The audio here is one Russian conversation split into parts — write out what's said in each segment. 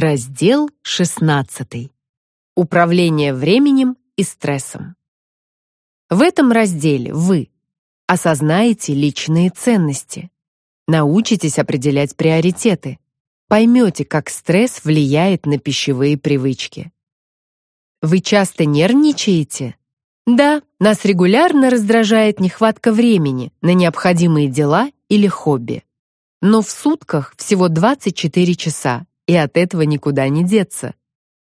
Раздел 16. Управление временем и стрессом. В этом разделе вы осознаете личные ценности, научитесь определять приоритеты, поймете, как стресс влияет на пищевые привычки. Вы часто нервничаете? Да, нас регулярно раздражает нехватка времени на необходимые дела или хобби. Но в сутках всего 24 часа, и от этого никуда не деться.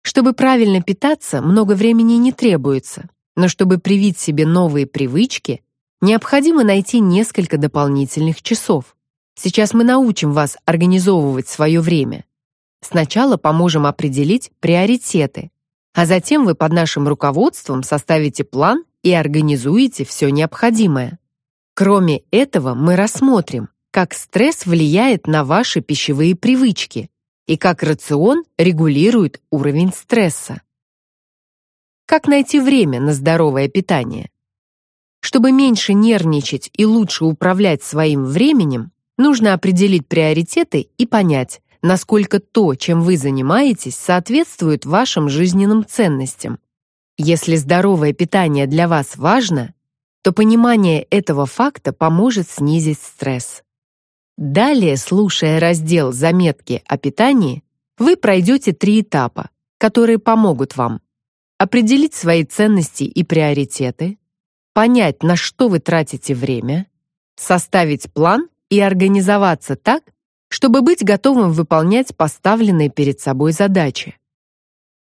Чтобы правильно питаться, много времени не требуется, но чтобы привить себе новые привычки, необходимо найти несколько дополнительных часов. Сейчас мы научим вас организовывать свое время. Сначала поможем определить приоритеты, а затем вы под нашим руководством составите план и организуете все необходимое. Кроме этого, мы рассмотрим, как стресс влияет на ваши пищевые привычки и как рацион регулирует уровень стресса. Как найти время на здоровое питание? Чтобы меньше нервничать и лучше управлять своим временем, нужно определить приоритеты и понять, насколько то, чем вы занимаетесь, соответствует вашим жизненным ценностям. Если здоровое питание для вас важно, то понимание этого факта поможет снизить стресс. Далее, слушая раздел «Заметки о питании», вы пройдете три этапа, которые помогут вам определить свои ценности и приоритеты, понять, на что вы тратите время, составить план и организоваться так, чтобы быть готовым выполнять поставленные перед собой задачи.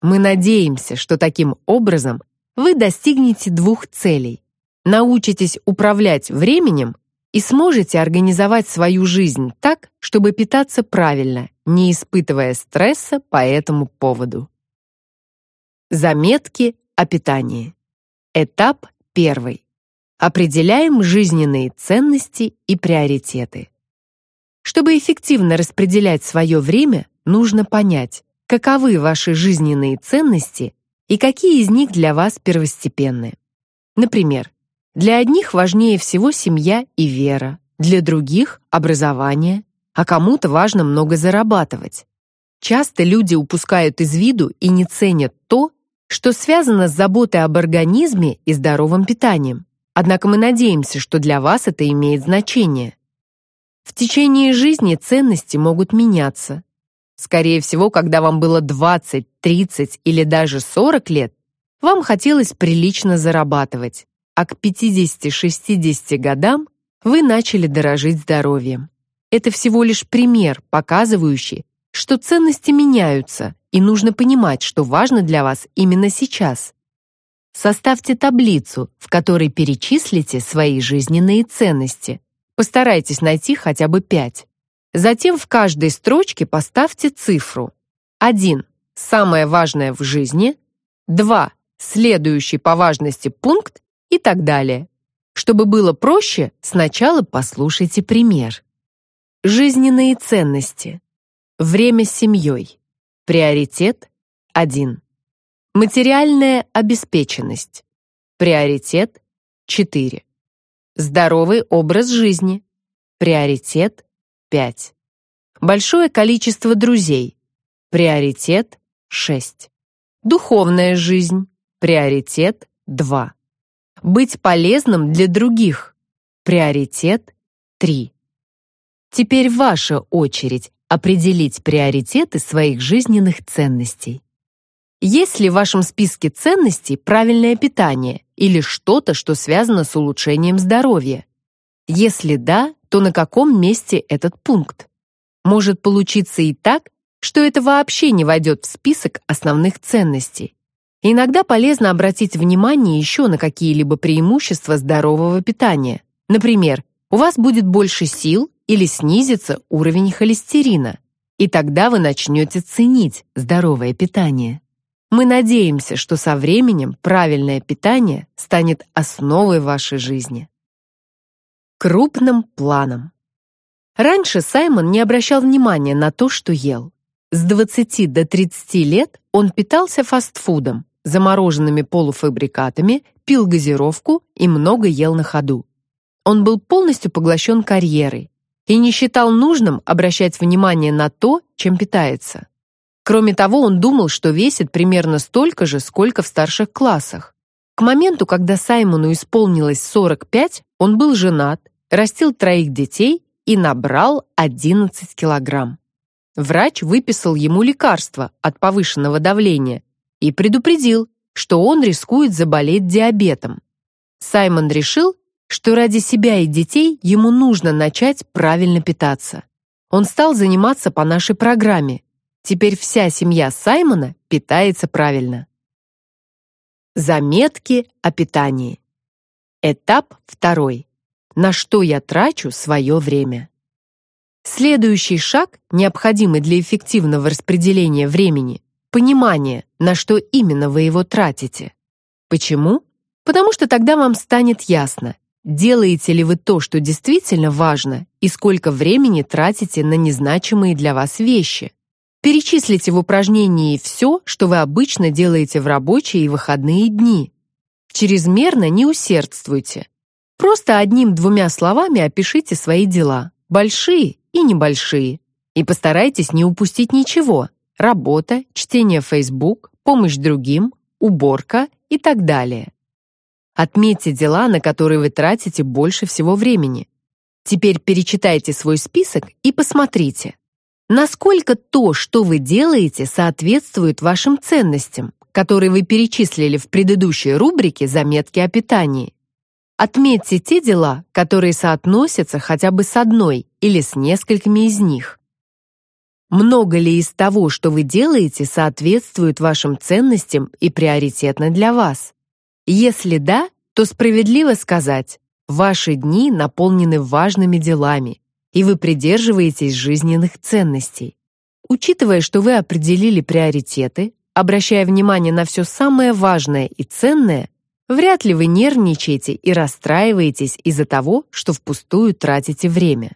Мы надеемся, что таким образом вы достигнете двух целей: научитесь управлять временем и сможете организовать свою жизнь так, чтобы питаться правильно, не испытывая стресса по этому поводу. Заметки о питании. Этап первый. Определяем жизненные ценности и приоритеты. Чтобы эффективно распределять свое время, нужно понять, каковы ваши жизненные ценности и какие из них для вас первостепенны. Например, для одних важнее всего семья и вера, для других — образование, а кому-то важно много зарабатывать. Часто люди упускают из виду и не ценят то, что связано с заботой об организме и здоровым питанием. Однако мы надеемся, что для вас это имеет значение. В течение жизни ценности могут меняться. Скорее всего, когда вам было 20, 30 или даже 40 лет, вам хотелось прилично зарабатывать а к 50-60 годам вы начали дорожить здоровьем. Это всего лишь пример, показывающий, что ценности меняются, и нужно понимать, что важно для вас именно сейчас. Составьте таблицу, в которой перечислите свои жизненные ценности. Постарайтесь найти хотя бы пять. Затем в каждой строчке поставьте цифру. 1. Самое важное в жизни. 2. Следующий по важности пункт и так далее. Чтобы было проще, сначала послушайте пример. Жизненные ценности. Время с семьей. Приоритет 1. Материальная обеспеченность. Приоритет 4. Здоровый образ жизни. Приоритет 5. Большое количество друзей. Приоритет 6. Духовная жизнь. Приоритет 2. Быть полезным для других. Приоритет 3. Теперь ваша очередь определить приоритеты своих жизненных ценностей. Есть ли в вашем списке ценностей правильное питание или что-то, что связано с улучшением здоровья? Если да, то на каком месте этот пункт? Может получиться и так, что это вообще не войдет в список основных ценностей. Иногда полезно обратить внимание еще на какие-либо преимущества здорового питания. Например, у вас будет больше сил или снизится уровень холестерина, и тогда вы начнете ценить здоровое питание. Мы надеемся, что со временем правильное питание станет основой вашей жизни. Крупным планом. Раньше Саймон не обращал внимания на то, что ел. С 20 до 30 лет он питался фастфудом, замороженными полуфабрикатами, пил газировку и много ел на ходу. Он был полностью поглощен карьерой и не считал нужным обращать внимание на то, чем питается. Кроме того, он думал, что весит примерно столько же, сколько в старших классах. К моменту, когда Саймону исполнилось 45, он был женат, растил троих детей и набрал 11 килограмм. Врач выписал ему лекарство от повышенного давления и предупредил, что он рискует заболеть диабетом. Саймон решил, что ради себя и детей ему нужно начать правильно питаться. Он стал заниматься по нашей программе. Теперь вся семья Саймона питается правильно. Заметки о питании. Этап второй. На что я трачу свое время? Следующий шаг, необходимый для эффективного распределения времени, понимание, на что именно вы его тратите. Почему? Потому что тогда вам станет ясно, делаете ли вы то, что действительно важно, и сколько времени тратите на незначимые для вас вещи. Перечислите в упражнении все, что вы обычно делаете в рабочие и выходные дни. Чрезмерно не усердствуйте. Просто одним-двумя словами опишите свои дела, большие и небольшие, и постарайтесь не упустить ничего: работа, чтение Facebook, помощь другим, уборка и так далее. Отметьте дела, на которые вы тратите больше всего времени. Теперь перечитайте свой список и посмотрите, Насколько то, что вы делаете, соответствует вашим ценностям, которые вы перечислили в предыдущей рубрике «Заметки о питании». Отметьте те дела, которые соотносятся хотя бы с одной или с несколькими из них. Много ли из того, что вы делаете, соответствует вашим ценностям и приоритетно для вас? Если да, то справедливо сказать, ваши дни наполнены важными делами, и вы придерживаетесь жизненных ценностей. Учитывая, что вы определили приоритеты, обращая внимание на все самое важное и ценное, вряд ли вы нервничаете и расстраиваетесь из-за того, что впустую тратите время.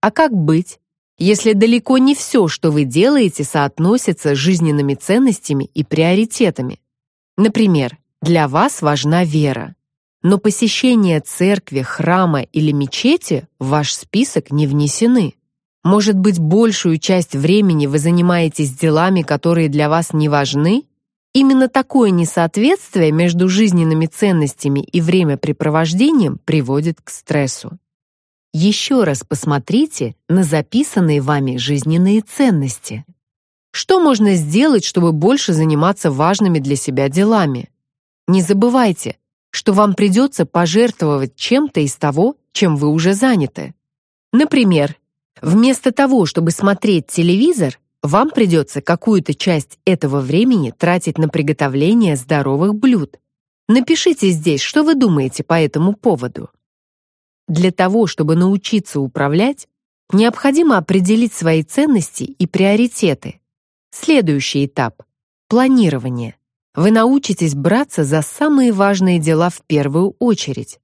А как быть, если далеко не все, что вы делаете, соотносится с жизненными ценностями и приоритетами? Например, для вас важна вера, но посещение церкви, храма или мечети в ваш список не внесены. Может быть, большую часть времени вы занимаетесь делами, которые для вас не важны? Именно такое несоответствие между жизненными ценностями и времяпрепровождением приводит к стрессу. Еще раз посмотрите на записанные вами жизненные ценности. Что можно сделать, чтобы больше заниматься важными для себя делами? Не забывайте, что вам придется пожертвовать чем-то из того, чем вы уже заняты. Например, вместо того, чтобы смотреть телевизор, вам придется какую-то часть этого времени тратить на приготовление здоровых блюд. Напишите здесь, что вы думаете по этому поводу. Для того, чтобы научиться управлять, необходимо определить свои ценности и приоритеты. Следующий этап планирование вы научитесь браться за самые важные дела в первую очередь.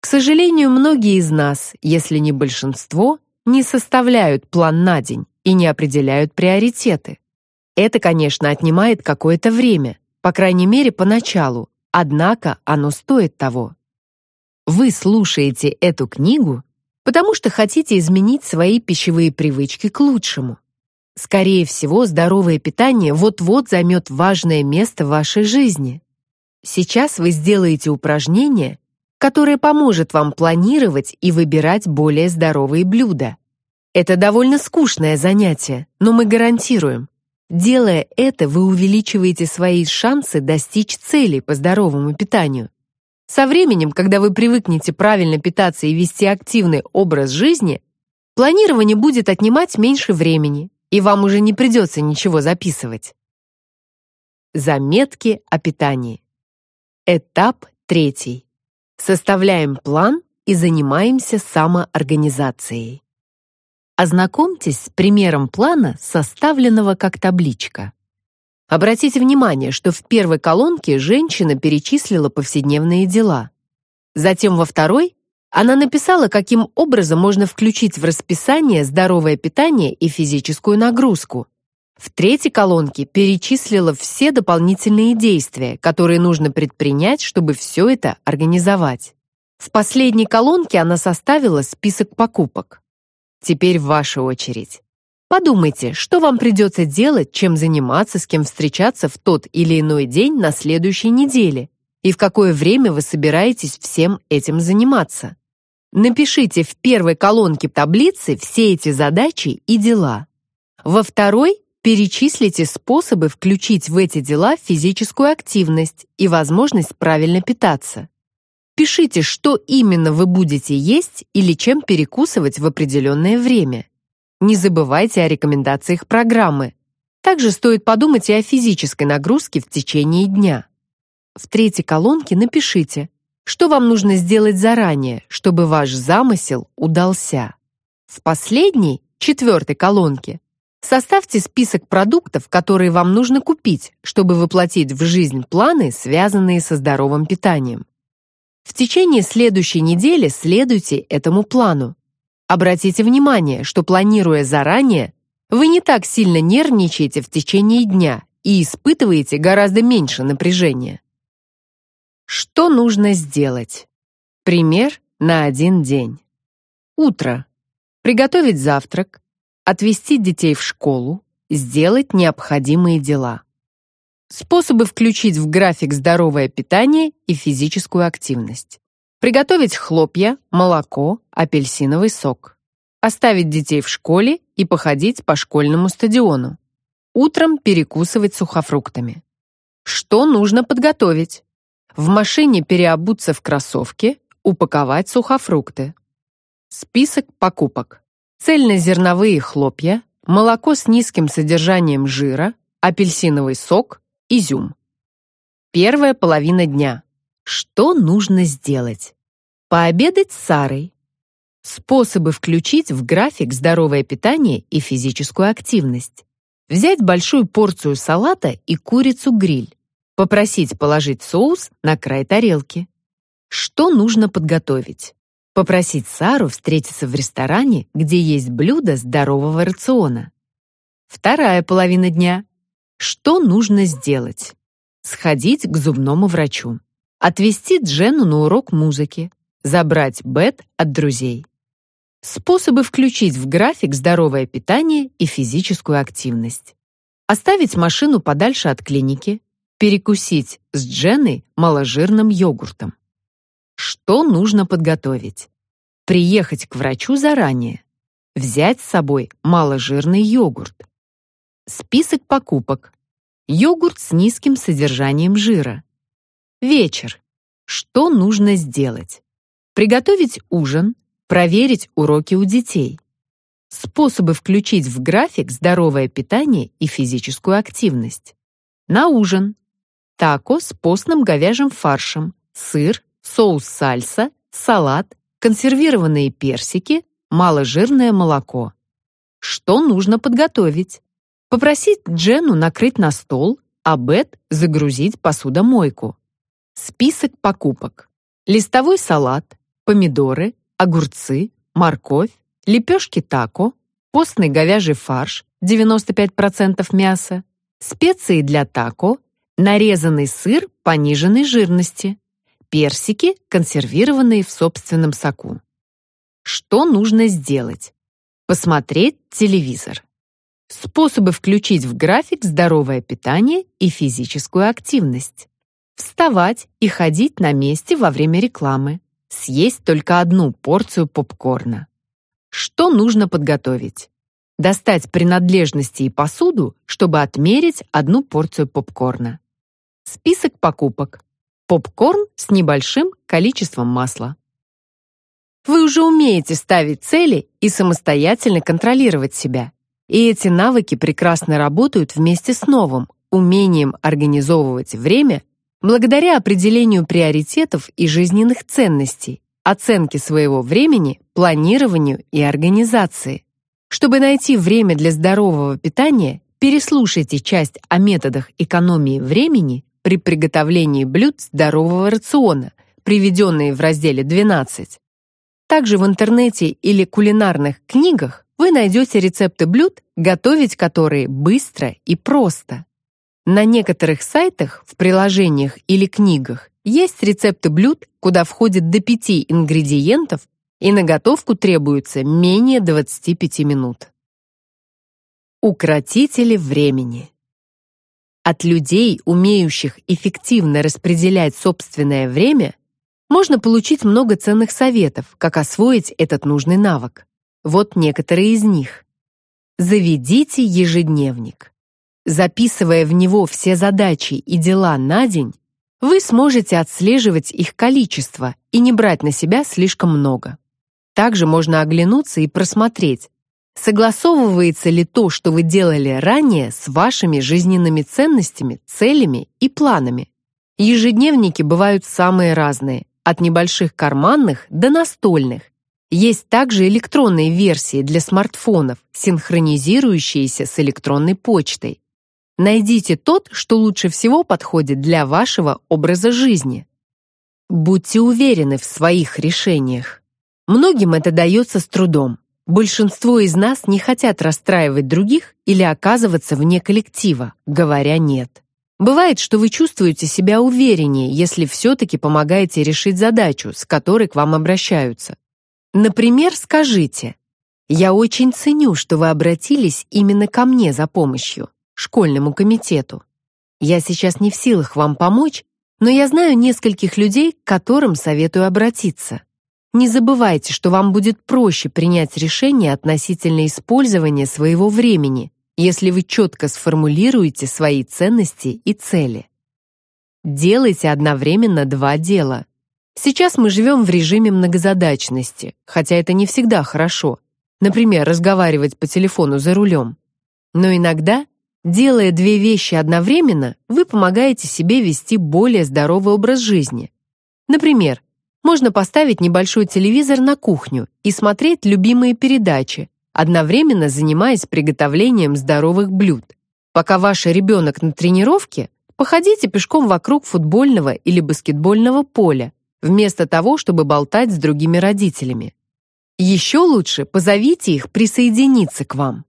К сожалению, многие из нас, если не большинство, не составляют план на день и не определяют приоритеты. Это, конечно, отнимает какое-то время, по крайней мере, поначалу, однако оно стоит того. Вы слушаете эту книгу, потому что хотите изменить свои пищевые привычки к лучшему. Скорее всего, здоровое питание вот-вот займет важное место в вашей жизни. Сейчас вы сделаете упражнение, которое поможет вам планировать и выбирать более здоровые блюда. Это довольно скучное занятие, но мы гарантируем, делая это, вы увеличиваете свои шансы достичь цели по здоровому питанию. Со временем, когда вы привыкнете правильно питаться и вести активный образ жизни, планирование будет отнимать меньше времени, и вам уже не придется ничего записывать. Заметки о питании. Этап третий. Составляем план и занимаемся самоорганизацией. Ознакомьтесь с примером плана, составленного как табличка. Обратите внимание, что в первой колонке женщина перечислила повседневные дела. Затем во второй она написала, каким образом можно включить в расписание здоровое питание и физическую нагрузку. В третьей колонке перечислила все дополнительные действия, которые нужно предпринять, чтобы все это организовать. В последней колонке она составила список покупок. Теперь ваша очередь. Подумайте, что вам придется делать, чем заниматься, с кем встречаться в тот или иной день на следующей неделе, и в какое время вы собираетесь всем этим заниматься. Напишите в первой колонке таблицы все эти задачи и дела. Во второй перечислите способы включить в эти дела физическую активность и возможность правильно питаться. Пишите, что именно вы будете есть или чем перекусывать в определенное время. Не забывайте о рекомендациях программы. Также стоит подумать и о физической нагрузке в течение дня. В третьей колонке напишите, что вам нужно сделать заранее, чтобы ваш замысел удался. В последней, четвертой колонке, составьте список продуктов, которые вам нужно купить, чтобы воплотить в жизнь планы, связанные со здоровым питанием. В течение следующей недели следуйте этому плану. Обратите внимание, что планируя заранее, вы не так сильно нервничаете в течение дня и испытываете гораздо меньше напряжения. Что нужно сделать? Пример на один день. Утро. Приготовить завтрак, отвезти детей в школу, сделать необходимые дела. Способы включить в график здоровое питание и физическую активность. Приготовить хлопья, молоко, апельсиновый сок. Оставить детей в школе и походить по школьному стадиону. Утром перекусывать сухофруктами. Что нужно подготовить? В машине переобуться в кроссовки, упаковать сухофрукты. Список покупок. Цельнозерновые хлопья, молоко с низким содержанием жира, апельсиновый сок, изюм. Первая половина дня. Что нужно сделать? Пообедать с Сарой. Способы включить в график здоровое питание и физическую активность. Взять большую порцию салата и курицу-гриль. Попросить положить соус на край тарелки. Что нужно подготовить? Попросить Сару встретиться в ресторане, где есть блюда здорового рациона. Вторая половина дня. Что нужно сделать? Сходить к зубному врачу. Отвезти Джену на урок музыки. Забрать Бет от друзей. Способы включить в график здоровое питание и физическую активность. Оставить машину подальше от клиники, перекусить с Дженной маложирным йогуртом. Что нужно подготовить? Приехать к врачу заранее. Взять с собой маложирный йогурт. Список покупок. Йогурт с низким содержанием жира. Вечер. Что нужно сделать? Приготовить ужин, проверить уроки у детей. Способы включить в график здоровое питание и физическую активность. На ужин тако с постным говяжьим фаршем, сыр, соус сальса, салат, консервированные персики, маложирное молоко. Что нужно подготовить? Попросить Джену накрыть на стол, а Бет загрузить посудомойку. Список покупок. Листовой салат, помидоры, огурцы, морковь, лепешки тако, постный говяжий фарш 95% мяса, специи для тако, нарезанный сыр пониженной жирности, персики, консервированные в собственном соку. Что нужно сделать? Посмотреть телевизор. Способы включить в график здоровое питание и физическую активность. Вставать и ходить на месте во время рекламы. Съесть только одну порцию попкорна. Что нужно подготовить? Достать принадлежности и посуду, чтобы отмерить одну порцию попкорна. Список покупок. Попкорн с небольшим количеством масла. Вы уже умеете ставить цели и самостоятельно контролировать себя. И эти навыки прекрасно работают вместе с новым умением организовывать время благодаря определению приоритетов и жизненных ценностей, оценке своего времени, планированию и организации. Чтобы найти время для здорового питания, переслушайте часть о методах экономии времени при приготовлении блюд здорового рациона, приведенные в разделе 12. Также в интернете или кулинарных книгах вы найдете рецепты блюд, готовить которые быстро и просто. На некоторых сайтах, в приложениях или книгах есть рецепты блюд, куда входит до 5 ингредиентов, и на готовку требуется менее 25 минут. Укротители времени. От людей, умеющих эффективно распределять собственное время, можно получить много ценных советов, как освоить этот нужный навык. Вот некоторые из них. Заведите ежедневник. Записывая в него все задачи и дела на день, вы сможете отслеживать их количество и не брать на себя слишком много. Также можно оглянуться и просмотреть, согласовывается ли то, что вы делали ранее, с вашими жизненными ценностями, целями и планами. Ежедневники бывают самые разные, от небольших карманных до настольных. Есть также электронные версии для смартфонов, синхронизирующиеся с электронной почтой. Найдите тот, что лучше всего подходит для вашего образа жизни. Будьте уверены в своих решениях. Многим это дается с трудом. Большинство из нас не хотят расстраивать других или оказываться вне коллектива, говоря «нет». Бывает, что вы чувствуете себя увереннее, если все-таки помогаете решить задачу, с которой к вам обращаются. Например, скажите «Я очень ценю, что вы обратились именно ко мне за помощью, школьному комитету. Я сейчас не в силах вам помочь, но я знаю нескольких людей, к которым советую обратиться. Не забывайте, что вам будет проще принять решение относительно использования своего времени, если вы четко сформулируете свои ценности и цели. Делайте одновременно два дела. Сейчас мы живем в режиме многозадачности, хотя это не всегда хорошо. Например, разговаривать по телефону за рулем. Но иногда, делая две вещи одновременно, вы помогаете себе вести более здоровый образ жизни. Например, можно поставить небольшой телевизор на кухню и смотреть любимые передачи, одновременно занимаясь приготовлением здоровых блюд. Пока ваш ребенок на тренировке, походите пешком вокруг футбольного или баскетбольного поля, вместо того, чтобы болтать с другими родителями. Еще лучше позовите их присоединиться к вам.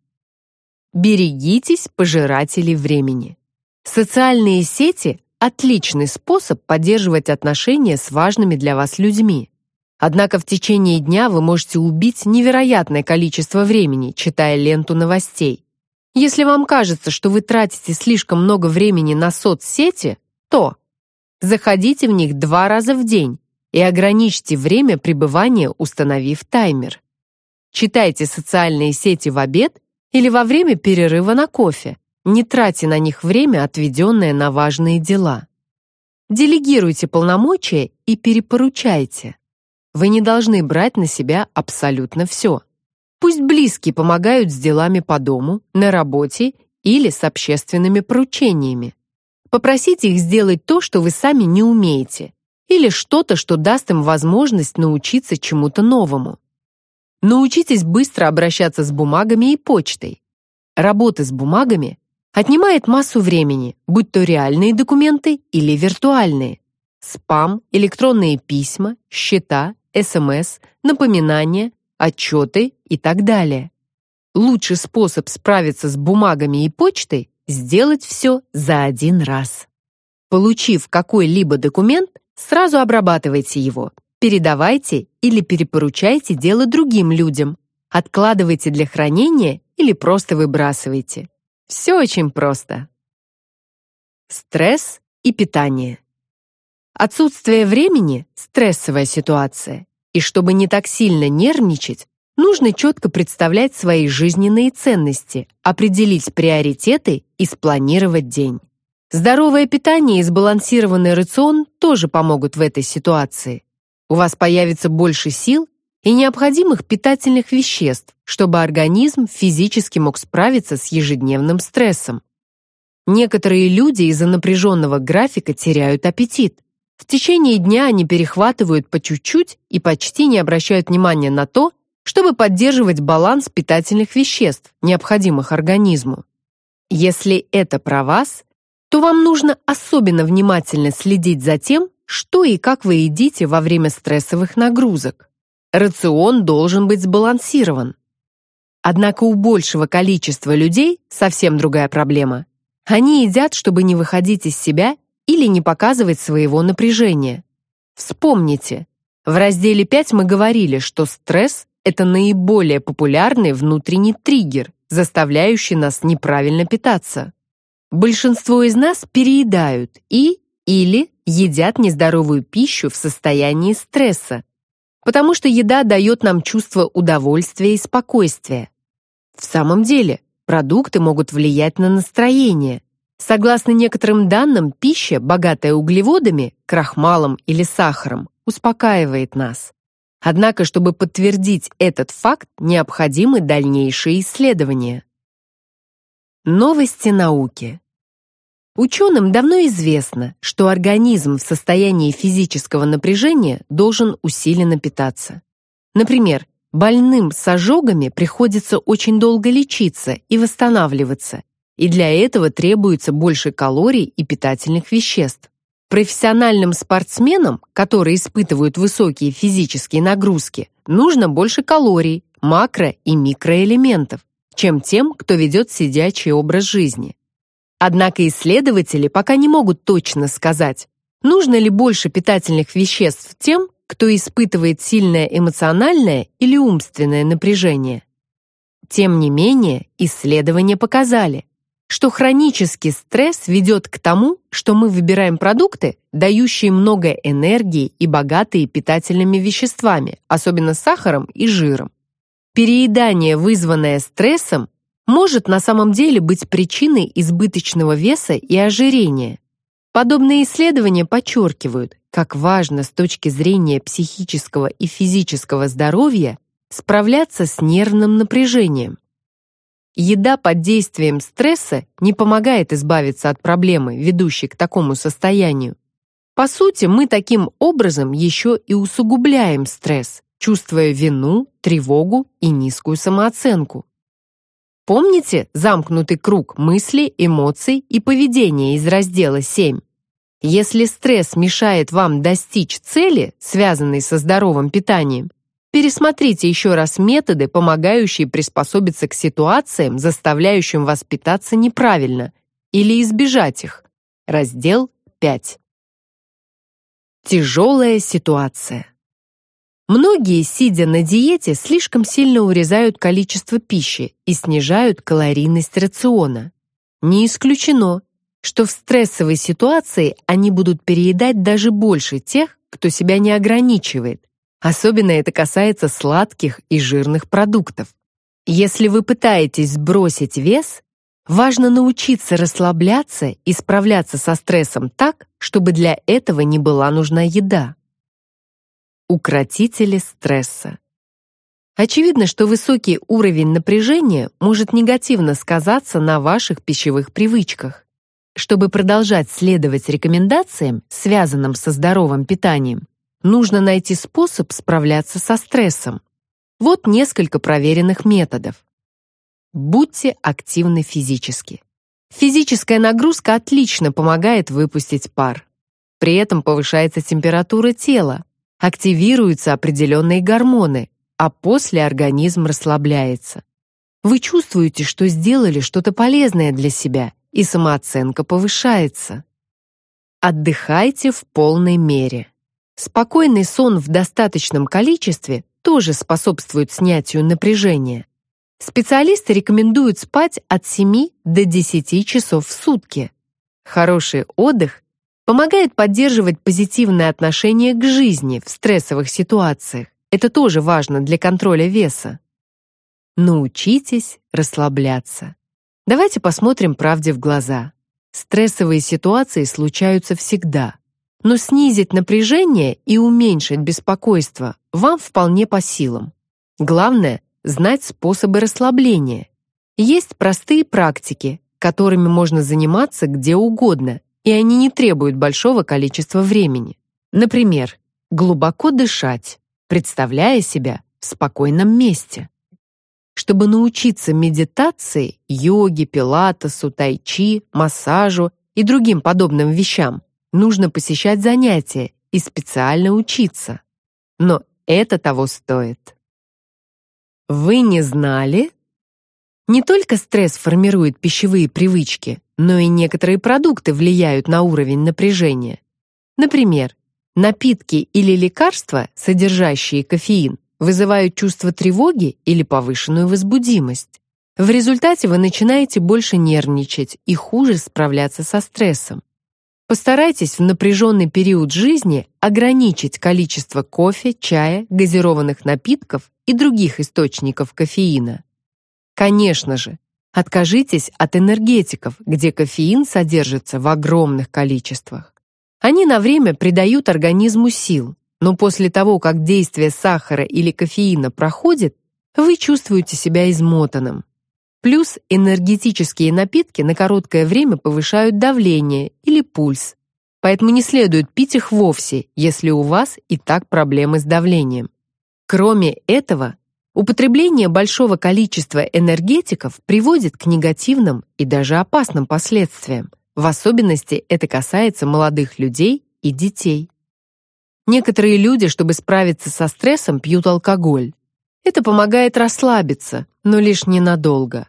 Берегитесь пожирателей времени. Социальные сети отличный способ поддерживать отношения с важными для вас людьми. Однако в течение дня вы можете убить невероятное количество времени, читая ленту новостей. Если вам кажется, что вы тратите слишком много времени на соцсети, то заходите в них два раза в день и ограничьте время пребывания, установив таймер. Читайте социальные сети в обед или во время перерыва на кофе, не тратьте на них время, отведенное на важные дела. Делегируйте полномочия и перепоручайте. Вы не должны брать на себя абсолютно все. Пусть близкие помогают с делами по дому, на работе или с общественными поручениями. Попросите их сделать то, что вы сами не умеете, или что-то, что даст им возможность научиться чему-то новому. Научитесь быстро обращаться с бумагами и почтой. Работа с бумагами Отнимает массу времени, будь то реальные документы или виртуальные. Спам, электронные письма, счета, СМС, напоминания, отчеты и так далее. Лучший способ справиться с бумагами и почтой – сделать все за один раз. Получив какой-либо документ, сразу обрабатывайте его, передавайте или перепоручайте дело другим людям, откладывайте для хранения или просто выбрасывайте. Все очень просто. Стресс и питание. Отсутствие времени – стрессовая ситуация. И чтобы не так сильно нервничать, нужно четко представлять свои жизненные ценности, определить приоритеты и спланировать день. Здоровое питание и сбалансированный рацион тоже помогут в этой ситуации. У вас появится больше сил и необходимых питательных веществ, чтобы организм физически мог справиться с ежедневным стрессом. Некоторые люди из-за напряженного графика теряют аппетит. В течение дня они перехватывают по чуть-чуть и почти не обращают внимания на то, чтобы поддерживать баланс питательных веществ, необходимых организму. Если это про вас, то вам нужно особенно внимательно следить за тем, что и как вы едите во время стрессовых нагрузок. Рацион должен быть сбалансирован. Однако у большего количества людей совсем другая проблема. Они едят, чтобы не выходить из себя или не показывать своего напряжения. Вспомните, в разделе 5 мы говорили, что стресс это наиболее популярный внутренний триггер, заставляющий нас неправильно питаться. Большинство из нас переедают и или едят нездоровую пищу в состоянии стресса, потому что еда дает нам чувство удовольствия и спокойствия. В самом деле, продукты могут влиять на настроение. Согласно некоторым данным, пища, богатая углеводами, крахмалом или сахаром, успокаивает нас. Однако, чтобы подтвердить этот факт, необходимы дальнейшие исследования. Новости науки. Ученым давно известно, что организм в состоянии физического напряжения должен усиленно питаться. Например, больным с ожогами приходится очень долго лечиться и восстанавливаться, и для этого требуется больше калорий и питательных веществ. Профессиональным спортсменам, которые испытывают высокие физические нагрузки, нужно больше калорий, макро- и микроэлементов, чем тем, кто ведет сидячий образ жизни. Однако исследователи пока не могут точно сказать, нужно ли больше питательных веществ тем, кто испытывает сильное эмоциональное или умственное напряжение. Тем не менее, исследования показали, что хронический стресс ведет к тому, что мы выбираем продукты, дающие много энергии и богатые питательными веществами, особенно сахаром и жиром. Переедание, вызванное стрессом, может на самом деле быть причиной избыточного веса и ожирения. Подобные исследования подчеркивают, как важно с точки зрения психического и физического здоровья справляться с нервным напряжением. Еда под действием стресса не помогает избавиться от проблемы, ведущей к такому состоянию. По сути, мы таким образом еще и усугубляем стресс, чувствуя вину, тревогу и низкую самооценку. Помните замкнутый круг мыслей, эмоций и поведения из раздела 7? Если стресс мешает вам достичь цели, связанной со здоровым питанием, пересмотрите еще раз методы, помогающие приспособиться к ситуациям, заставляющим вас питаться неправильно, или избежать их. Раздел 5. Тяжелая ситуация. Многие, сидя на диете, слишком сильно урезают количество пищи и снижают калорийность рациона. Не исключено, что в стрессовой ситуации они будут переедать даже больше тех, кто себя не ограничивает. Особенно это касается сладких и жирных продуктов. Если вы пытаетесь сбросить вес, важно научиться расслабляться и справляться со стрессом так, чтобы для этого не была нужна еда. Укротители стресса. Очевидно, что высокий уровень напряжения может негативно сказаться на ваших пищевых привычках. Чтобы продолжать следовать рекомендациям, связанным со здоровым питанием, нужно найти способ справляться со стрессом. Вот несколько проверенных методов. Будьте активны физически. Физическая нагрузка отлично помогает выпустить пар. При этом повышается температура тела, активируются определенные гормоны, а после организм расслабляется. Вы чувствуете, что сделали что-то полезное для себя, и самооценка повышается. Отдыхайте в полной мере. Спокойный сон в достаточном количестве тоже способствует снятию напряжения. Специалисты рекомендуют спать от 7 до 10 часов в сутки. Хороший отдых Помогает поддерживать позитивное отношение к жизни в стрессовых ситуациях. Это тоже важно для контроля веса. Научитесь расслабляться. Давайте посмотрим правде в глаза. Стрессовые ситуации случаются всегда. Но снизить напряжение и уменьшить беспокойство вам вполне по силам. Главное — знать способы расслабления. Есть простые практики, которыми можно заниматься где угодно и они не требуют большого количества времени. Например, глубоко дышать, представляя себя в спокойном месте. Чтобы научиться медитации, йоге, пилатесу, тайчи, массажу и другим подобным вещам, нужно посещать занятия и специально учиться. Но это того стоит. Вы не знали? Не только стресс формирует пищевые привычки, но и некоторые продукты влияют на уровень напряжения. Например, напитки или лекарства, содержащие кофеин, вызывают чувство тревоги или повышенную возбудимость. В результате вы начинаете больше нервничать и хуже справляться со стрессом. Постарайтесь в напряженный период жизни ограничить количество кофе, чая, газированных напитков и других источников кофеина. Конечно же, откажитесь от энергетиков, где кофеин содержится в огромных количествах. Они на время придают организму сил, но после того, как действие сахара или кофеина проходит, вы чувствуете себя измотанным. Плюс энергетические напитки на короткое время повышают давление или пульс. Поэтому не следует пить их вовсе, если у вас и так проблемы с давлением. Кроме этого, употребление большого количества энергетиков приводит к негативным и даже опасным последствиям. В особенности это касается молодых людей и детей. Некоторые люди, чтобы справиться со стрессом, пьют алкоголь. Это помогает расслабиться, но лишь ненадолго.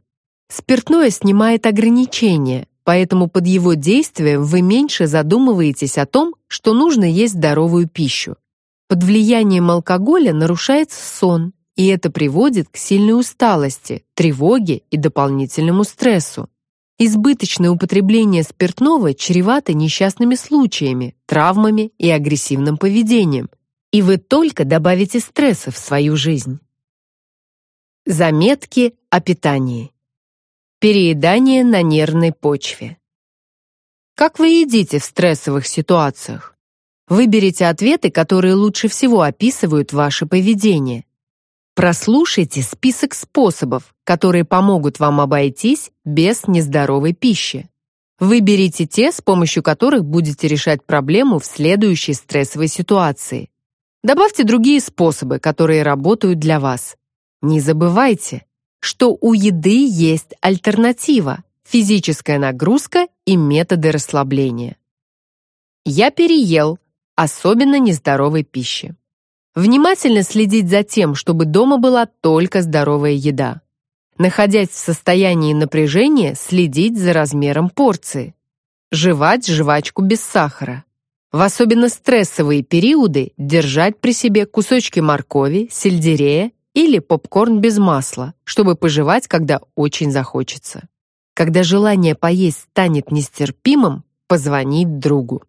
Спиртное снимает ограничения, поэтому под его действием вы меньше задумываетесь о том, что нужно есть здоровую пищу. Под влиянием алкоголя нарушается сон, и это приводит к сильной усталости, тревоге и дополнительному стрессу. Избыточное употребление спиртного чревато несчастными случаями, травмами и агрессивным поведением, и вы только добавите стресса в свою жизнь. Заметки о питании. Переедание на нервной почве. Как вы едите в стрессовых ситуациях? Выберите ответы, которые лучше всего описывают ваше поведение. Прослушайте список способов, которые помогут вам обойтись без нездоровой пищи. Выберите те, с помощью которых будете решать проблему в следующей стрессовой ситуации. Добавьте другие способы, которые работают для вас. Не забывайте, что у еды есть альтернатива – физическая нагрузка и методы расслабления. Я переел, особенно нездоровой пищи. Внимательно следить за тем, чтобы дома была только здоровая еда. Находясь в состоянии напряжения, следить за размером порции. Жевать жвачку без сахара. В особенно стрессовые периоды держать при себе кусочки моркови, сельдерея или попкорн без масла, чтобы пожевать, когда очень захочется. Когда желание поесть станет нестерпимым, позвонить другу.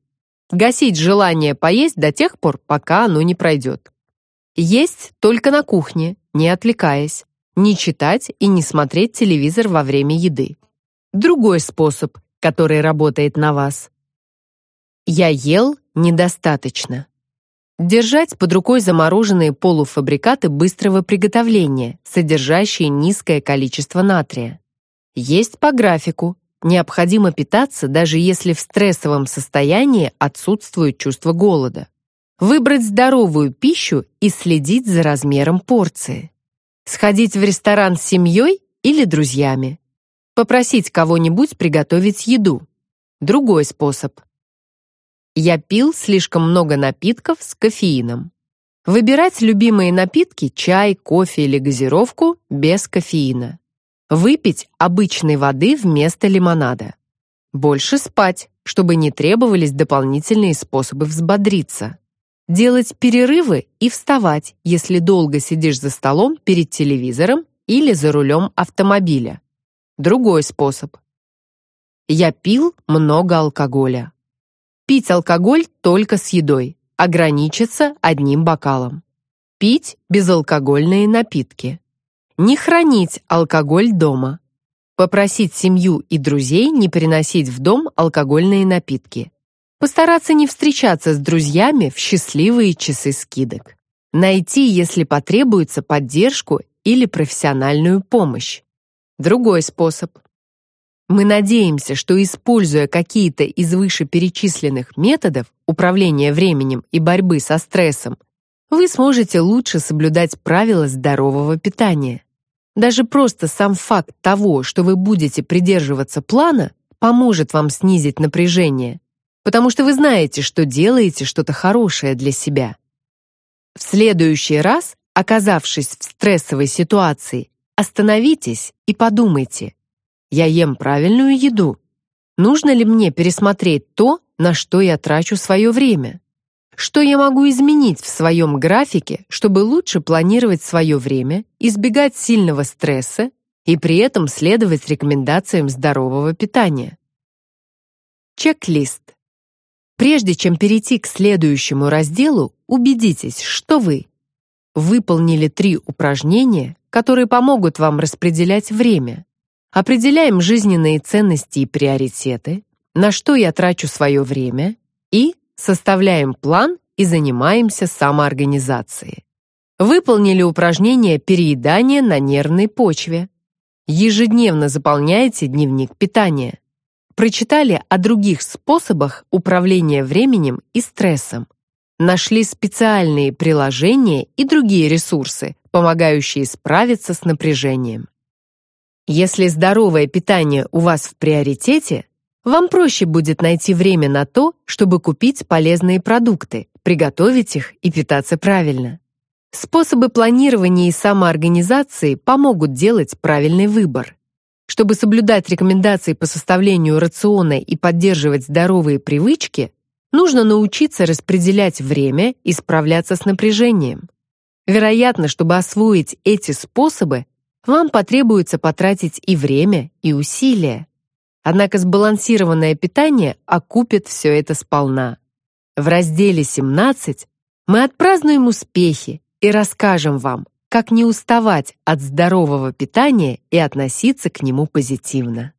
Гасить желание поесть до тех пор, пока оно не пройдет. Есть только на кухне, не отвлекаясь. Не читать и не смотреть телевизор во время еды. Другой способ, который работает на вас. Я ел недостаточно. Держать под рукой замороженные полуфабрикаты быстрого приготовления, содержащие низкое количество натрия. Есть по графику. Необходимо питаться, даже если в стрессовом состоянии отсутствует чувство голода. Выбрать здоровую пищу и следить за размером порции. Сходить в ресторан с семьей или друзьями. Попросить кого-нибудь приготовить еду. Другой способ. Я пил слишком много напитков с кофеином. Выбирать любимые напитки чай, кофе или газировку без кофеина. Выпить обычной воды вместо лимонада. Больше спать, чтобы не требовались дополнительные способы взбодриться. Делать перерывы и вставать, если долго сидишь за столом перед телевизором или за рулем автомобиля. Другой способ. Я пил много алкоголя. Пить алкоголь только с едой, ограничиться одним бокалом. Пить безалкогольные напитки. Не хранить алкоголь дома. Попросить семью и друзей не приносить в дом алкогольные напитки. Постараться не встречаться с друзьями в счастливые часы скидок. Найти, если потребуется, поддержку или профессиональную помощь. Другой способ мы надеемся, что используя какие-то из вышеперечисленных методов управления временем и борьбы со стрессом, вы сможете лучше соблюдать правила здорового питания. Даже просто сам факт того, что вы будете придерживаться плана, поможет вам снизить напряжение, потому что вы знаете, что делаете что-то хорошее для себя. В следующий раз, оказавшись в стрессовой ситуации, остановитесь и подумайте, я ем правильную еду. Нужно ли мне пересмотреть то, на что я трачу свое время? Что я могу изменить в своем графике, чтобы лучше планировать свое время, избегать сильного стресса и при этом следовать рекомендациям здорового питания? Чек-лист. Прежде чем перейти к следующему разделу, убедитесь, что вы выполнили три упражнения, которые помогут вам распределять время. Определяем жизненные ценности и приоритеты, на что я трачу свое время и составляем план и занимаемся самоорганизацией. Выполнили упражнение переедания на нервной почве. Ежедневно заполняйте дневник питания. Прочитали о других способах управления временем и стрессом. Нашли специальные приложения и другие ресурсы, помогающие справиться с напряжением. Если здоровое питание у вас в приоритете, вам проще будет найти время на то, чтобы купить полезные продукты, приготовить их и питаться правильно. Способы планирования и самоорганизации помогут делать правильный выбор. Чтобы соблюдать рекомендации по составлению рациона и поддерживать здоровые привычки, нужно научиться распределять время и справляться с напряжением. Вероятно, чтобы освоить эти способы, вам потребуется потратить и время, и усилия. Однако сбалансированное питание окупит все это сполна. В разделе 17 мы отпразднуем успехи и расскажем вам, как не уставать от здорового питания и относиться к нему позитивно.